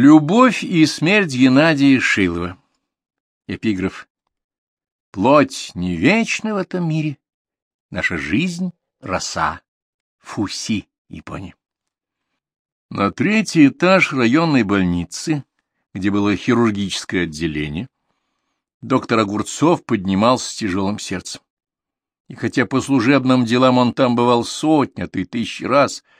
Любовь и смерть Геннадия Шилова. Эпиграф. Плоть не вечна в этом мире. Наша жизнь — роса. Фуси, Япония. На третий этаж районной больницы, где было хирургическое отделение, доктор Огурцов поднимался с тяжелым сердцем. И хотя по служебным делам он там бывал сотни, а тысячи раз —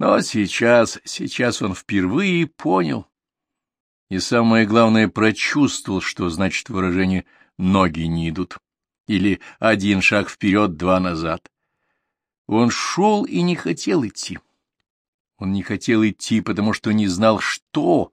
но сейчас, сейчас он впервые понял и, самое главное, прочувствовал, что значит выражение «ноги не идут» или «один шаг вперед, два назад». Он шел и не хотел идти. Он не хотел идти, потому что не знал, что,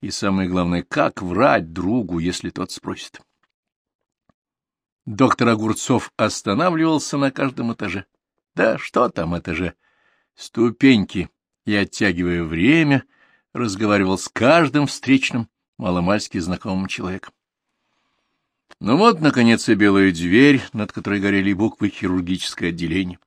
и, самое главное, как врать другу, если тот спросит. Доктор Огурцов останавливался на каждом этаже. Да что там этаже? Ступеньки и, оттягивая время, разговаривал с каждым встречным, маломальски знакомым человеком. Ну вот, наконец, и белая дверь, над которой горели буквы «Хирургическое отделение».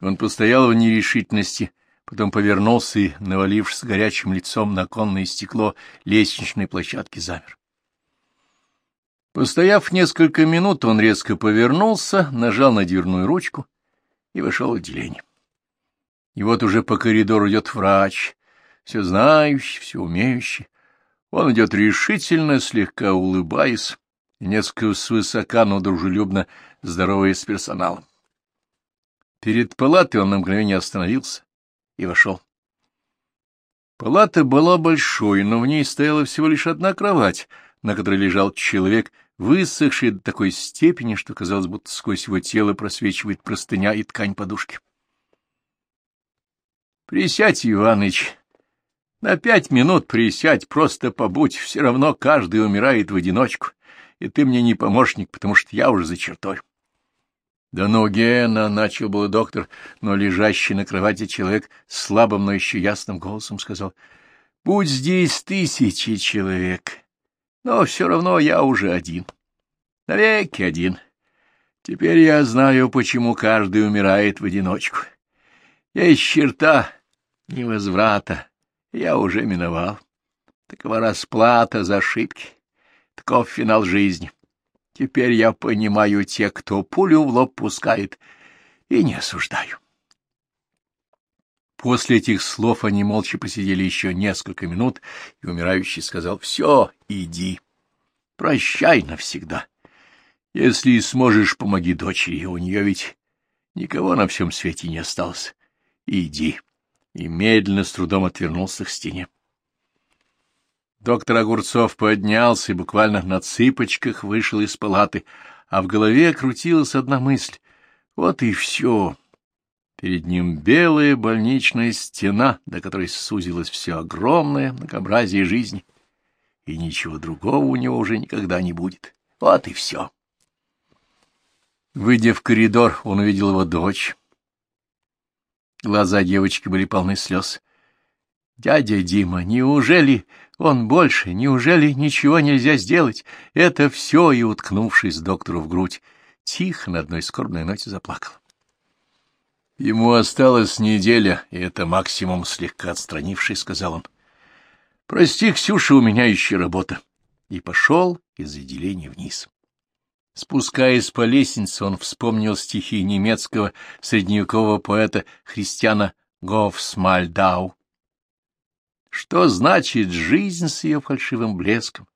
Он постоял в нерешительности, потом повернулся и, навалившись горячим лицом на оконное стекло лестничной площадки, замер. Постояв несколько минут, он резко повернулся, нажал на дверную ручку и вошел в отделение. И вот уже по коридору идет врач, все знающий, все умеющий. Он идет решительно, слегка улыбаясь, несколько свысока, но дружелюбно здороваясь с персоналом. Перед палатой он на мгновение остановился и вошел. Палата была большой, но в ней стояла всего лишь одна кровать, на которой лежал человек, высохший до такой степени, что казалось, будто сквозь его тело просвечивает простыня и ткань подушки. Присядь, Иваныч. На пять минут присядь, просто побудь. Все равно каждый умирает в одиночку. И ты мне не помощник, потому что я уже за чертой. Да ну, Гена, — начал был доктор, но лежащий на кровати человек слабым, но еще ясным голосом сказал, — будь здесь тысячи человек, но все равно я уже один. Навеки один. Теперь я знаю, почему каждый умирает в одиночку. Есть черта, невозврата я уже миновал. Такова расплата за ошибки. Таков финал жизни. Теперь я понимаю тех, кто пулю в лоб пускает, и не осуждаю. После этих слов они молча посидели еще несколько минут, и умирающий сказал, — Все, иди, прощай навсегда. Если сможешь, помоги дочери, у нее ведь никого на всем свете не осталось. Иди и медленно с трудом отвернулся к стене. Доктор Огурцов поднялся и буквально на цыпочках вышел из палаты, а в голове крутилась одна мысль. Вот и все. Перед ним белая больничная стена, до которой сузилось все огромное многообразие жизни, и ничего другого у него уже никогда не будет. Вот и все. Выйдя в коридор, он увидел его дочь. Глаза девочки были полны слез. «Дядя Дима, неужели он больше? Неужели ничего нельзя сделать? Это все!» И, уткнувшись доктору в грудь, тихо на одной скорбной ноте заплакал. Ему осталась неделя, и это максимум, слегка отстранившись, сказал он. «Прости, Ксюша, у меня еще работа». И пошел из отделения вниз. Спускаясь по лестнице, он вспомнил стихи немецкого средневекового поэта Христиана Гофсмальдау. Что значит жизнь с ее фальшивым блеском?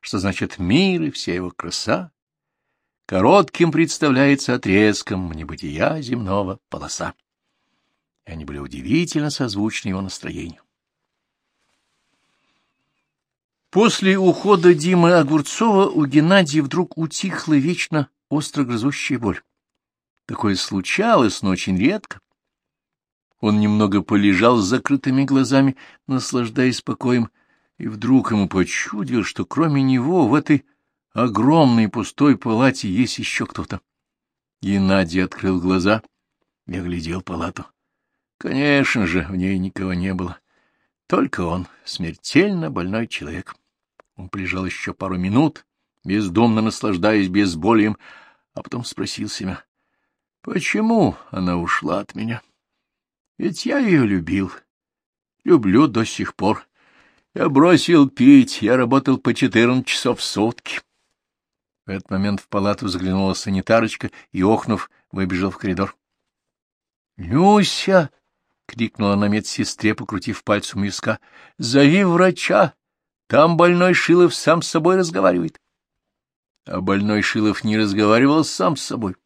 Что значит мир и вся его краса? Коротким представляется отрезком небытия земного полоса. И они были удивительно созвучны его настроению. После ухода Димы Огурцова у Геннадия вдруг утихла вечно остро грызущая боль. Такое случалось, но очень редко. Он немного полежал с закрытыми глазами, наслаждаясь покоем, и вдруг ему почудил, что кроме него в этой огромной пустой палате есть еще кто-то. Геннадий открыл глаза и оглядел палату. Конечно же, в ней никого не было. Только он, смертельно больной человек. Он полежал еще пару минут, бездомно наслаждаясь безболием, а потом спросил себя, почему она ушла от меня? Ведь я ее любил, люблю до сих пор. Я бросил пить, я работал по четырнадцать часов в сутки. В этот момент в палату заглянула санитарочка и, охнув, выбежал в коридор. — Люся! — крикнула она медсестре, покрутив пальцем виска. — Зови врача! Там больной Шилов сам с собой разговаривает. А больной Шилов не разговаривал сам с собой.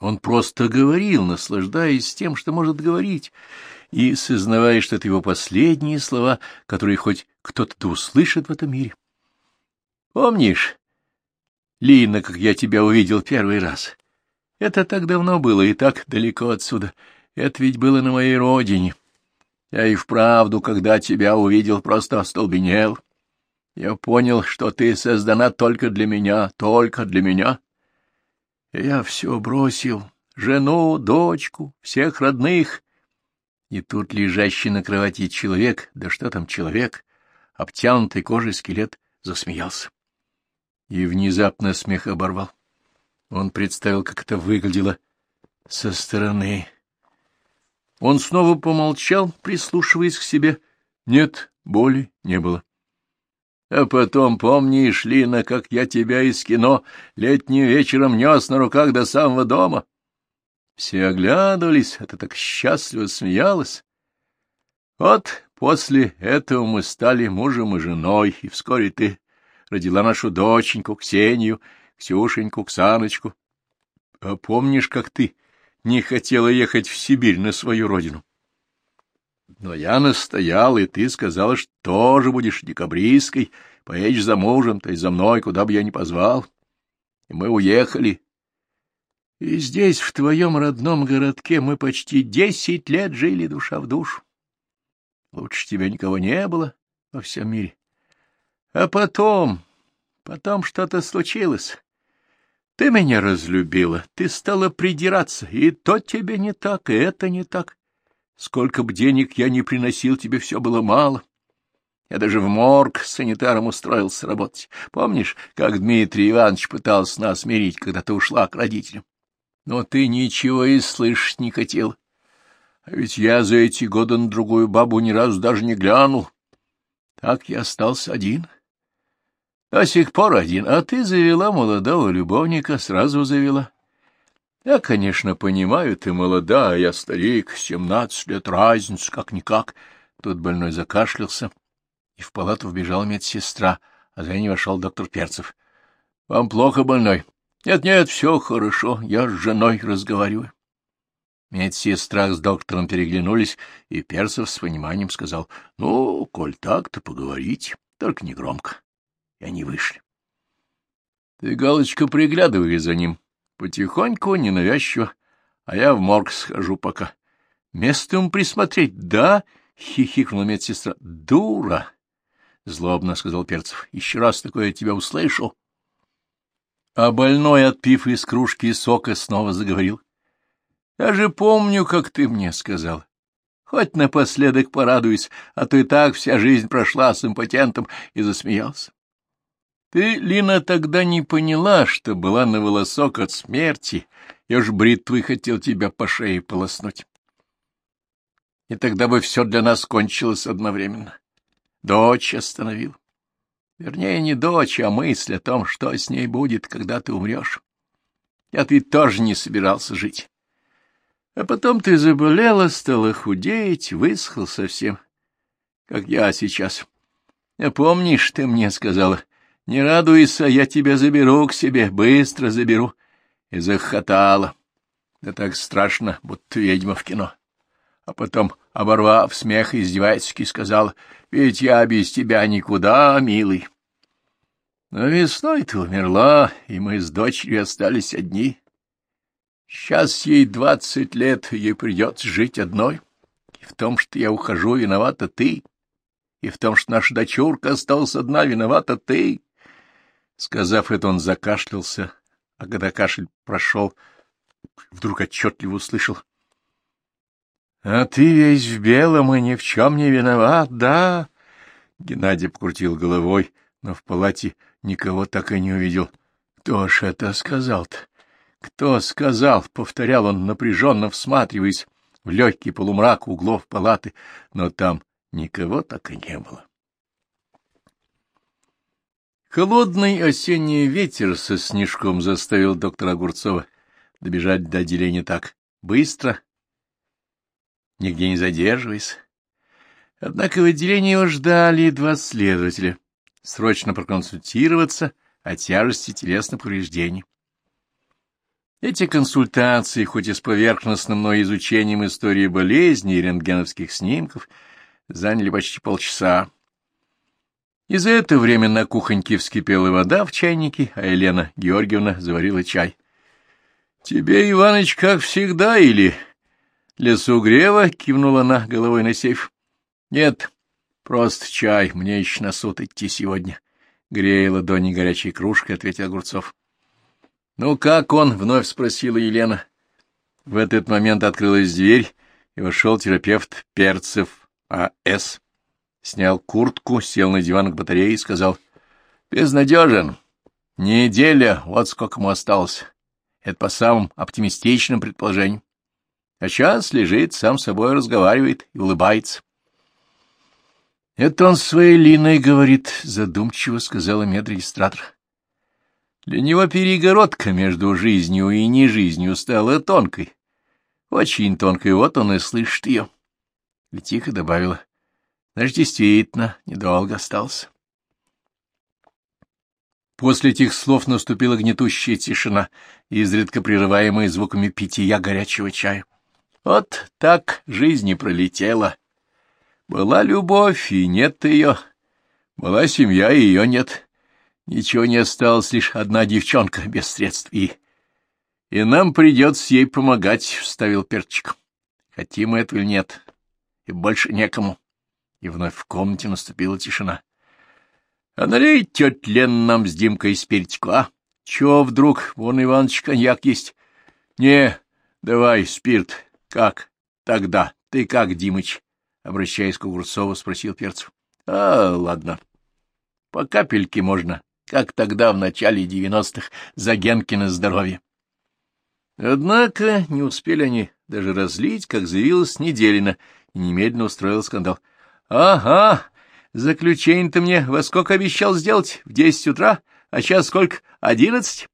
Он просто говорил, наслаждаясь тем, что может говорить, и сознавая, что это его последние слова, которые хоть кто-то услышит в этом мире. Помнишь, Лина, как я тебя увидел первый раз? Это так давно было и так далеко отсюда. Это ведь было на моей родине. Я и вправду, когда тебя увидел, просто остолбенел. Я понял, что ты создана только для меня, только для меня. И я все бросил, жену, дочку, всех родных. И тут лежащий на кровати человек, да что там человек, обтянутый кожей скелет, засмеялся. И внезапно смех оборвал. Он представил, как это выглядело со стороны. Он снова помолчал, прислушиваясь к себе. Нет, боли не было. А потом, помнишь, Лина, как я тебя из кино летним вечером нес на руках до самого дома? Все оглядывались, а ты так счастливо смеялась. Вот после этого мы стали мужем и женой, и вскоре ты родила нашу доченьку Ксению, Ксюшеньку, Ксаночку. А помнишь, как ты не хотела ехать в Сибирь на свою родину. Но я настоял, и ты сказала, что тоже будешь декабристской, поедешь за мужем, то есть за мной, куда бы я ни позвал. И мы уехали. И здесь, в твоем родном городке, мы почти десять лет жили душа в душу. Лучше тебя никого не было во всем мире. А потом, потом что-то случилось. Ты меня разлюбила, ты стала придираться, и то тебе не так, и это не так. Сколько б денег я не приносил, тебе все было мало. Я даже в морг с санитаром устроился работать. Помнишь, как Дмитрий Иванович пытался нас мирить, когда ты ушла к родителям? Но ты ничего и слышать не хотел. А ведь я за эти годы на другую бабу ни разу даже не глянул. Так я остался один. — до сих пор один, а ты завела молодого любовника, сразу завела. Я, конечно, понимаю, ты молода, а я старик, семнадцать лет разница, как-никак. Тут больной закашлялся, и в палату вбежала медсестра, а за ней вошел доктор Перцев. — Вам плохо, больной? Нет, — Нет-нет, все хорошо, я с женой разговариваю. Медсестра с доктором переглянулись, и Перцев с пониманием сказал, — Ну, коль так, то поговорите, только не громко и они вышли. Ты, Галочка, приглядывай за ним. Потихоньку, ненавязчиво, а я в морг схожу пока. Место ему присмотреть, да? — хихикнула медсестра. — Дура! — злобно сказал Перцев. — Еще раз такое тебя услышу. А больной, отпив из кружки сока, снова заговорил. — Я же помню, как ты мне сказал. Хоть напоследок порадуюсь, а то и так вся жизнь прошла с импотентом, и засмеялся. Ты, Лина, тогда не поняла, что была на волосок от смерти, я ж бритвой хотел тебя по шее полоснуть. И тогда бы все для нас кончилось одновременно. Дочь остановил. Вернее, не дочь, а мысль о том, что с ней будет, когда ты умрешь. Я ты тоже не собирался жить. А потом ты заболела, стала худеть, высохла совсем, как я сейчас. А помнишь, ты мне сказала, не радуйся, я тебя заберу к себе, быстро заберу. И захотала. Да так страшно, будто ведьма в кино. А потом, оборвав смех, издевательски сказала, ведь я без тебя никуда, милый. Но весной ты умерла, и мы с дочерью остались одни. Сейчас ей двадцать лет, ей придется жить одной. И в том, что я ухожу, виновата ты. И в том, что наша дочурка осталась одна, виновата ты. Сказав это, он закашлялся, а когда кашель прошел, вдруг отчетливо услышал. — А ты весь в белом и ни в чем не виноват, да? Геннадий покрутил головой, но в палате никого так и не увидел. — Кто ж это сказал-то? Кто сказал? — повторял он, напряженно всматриваясь в легкий полумрак углов палаты, но там никого так и не было. Холодный осенний ветер со снежком заставил доктора Огурцова добежать до отделения так быстро, нигде не задерживаясь. Однако в отделении его ждали два следователя срочно проконсультироваться о тяжести телесных повреждений. Эти консультации, хоть и с поверхностным, но изучением истории болезни и рентгеновских снимков, заняли почти полчаса. И за это время на кухоньке вскипела вода в чайнике, а Елена Георгиевна заварила чай. — Тебе, Иваныч, как всегда, или... Для сугрева кивнула она головой на сейф. — Нет, просто чай, мне еще на суд идти сегодня. Грея ладони горячей кружкой, ответил Огурцов. «Ну как он?» — вновь спросила Елена. В этот момент открылась дверь, и вошел терапевт Перцев А.С. Снял куртку, сел на диван к батарее и сказал. «Безнадежен. Неделя, вот сколько ему осталось. Это по самым оптимистичным предположениям. А сейчас лежит, сам собой разговаривает и улыбается. — Это он своей Линой говорит, — задумчиво сказала медрегистратор. Для него перегородка между жизнью и нежизнью стала тонкой. Очень тонкой, вот он и слышит ее. И тихо добавила. Значит, действительно, недолго остался. После этих слов наступила гнетущая тишина, изредка прерываемая звуками питья горячего чая. Вот так жизнь и пролетела. Была любовь, и нет ее. Была семья, и ее нет. Ничего не осталось, лишь одна девчонка без средств, и... И нам придется ей помогать, — вставил перчик. Хотим мы этого или нет, и больше некому. И вновь в комнате наступила тишина. — А налей, тетя Лен, нам с Димкой спиртику, а? Чего вдруг? Вон, Иваныч, коньяк есть. — Не, давай спирт. Как? Тогда. Ты как, Димыч? Обращаясь к Огурцову, спросил Перцев. — А, ладно. По капельке можно как тогда, в начале девяностых, за Генкино здоровье. Однако не успели они даже разлить, как заявилась Неделина и немедленно устроил скандал. — Ага, заключение-то мне во сколько обещал сделать? В десять утра? А сейчас сколько? Одиннадцать?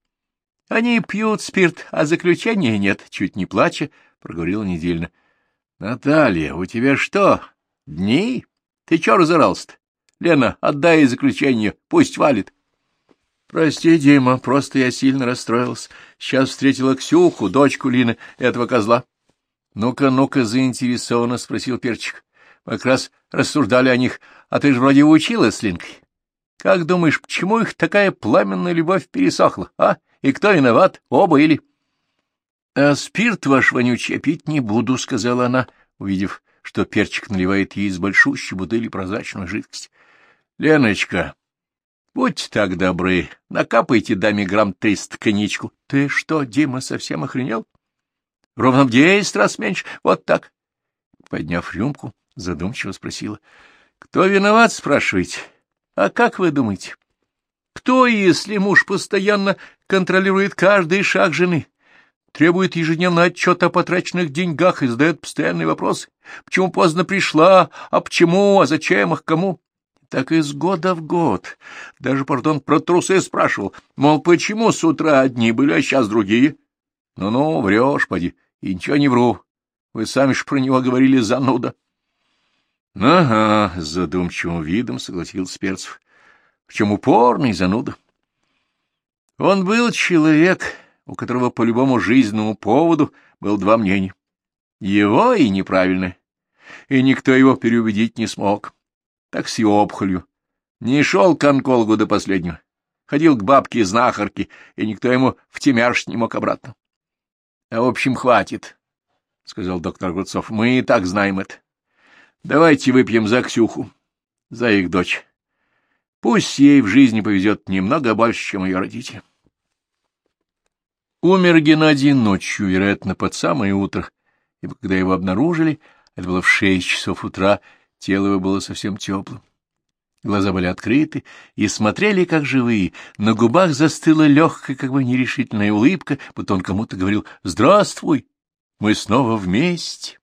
Они пьют спирт, а заключения нет, чуть не плача, — проговорила Недельна. — Наталья, у тебя что, дни? Ты чё разорался-то? Лена, отдай заключение, пусть валит. Прости, Дима, просто я сильно расстроился. Сейчас встретила Ксюху, дочку Лины, этого козла. Ну-ка, ну-ка, заинтересованно спросил Перчик. Мы как раз рассуждали о них, а ты же вроде училась с Линкой. Как думаешь, почему их такая пламенная любовь пересохла, а? И кто виноват, оба или... — А спирт ваш вонючий пить не буду, — сказала она, увидев, что перчик наливает ей из большущей бутыли прозрачную жидкость. — Леночка, Будьте так добры, накапайте даме грамм триста коньячку. Ты что, Дима, совсем охренел? Ровно в десять раз меньше. Вот так. Подняв рюмку, задумчиво спросила. Кто виноват, спрашиваете? А как вы думаете? Кто, если муж постоянно контролирует каждый шаг жены, требует ежедневно отчет о потраченных деньгах и задает постоянные вопросы? Почему поздно пришла? А почему? А зачем? Ах, кому? так из года в год. Даже, пардон, про трусы спрашивал, мол, почему с утра одни были, а сейчас другие? Ну-ну, врешь, поди, и ничего не вру. Вы сами ж про него говорили, зануда. — Ага, — с задумчивым видом согласился Перцев. — Причем упорный зануда. Он был человек, у которого по любому жизненному поводу было два мнения. Его и неправильное, и никто его переубедить не смог так с его опухолью. Не шел к онкологу до последнего. Ходил к бабке-знахарке, и никто ему втемяшить не мог обратно. — А в общем, хватит, — сказал доктор Огурцов. — Мы и так знаем это. Давайте выпьем за Ксюху, за их дочь. Пусть ей в жизни повезет немного больше, чем ее родители. Умер Геннадий ночью, вероятно, под самое утро, и когда его обнаружили, это было в шесть часов утра, Тело его было совсем теплым. Глаза были открыты и смотрели, как живые. На губах застыла легкая, как бы нерешительная улыбка, будто он кому-то говорил «Здравствуй, мы снова вместе».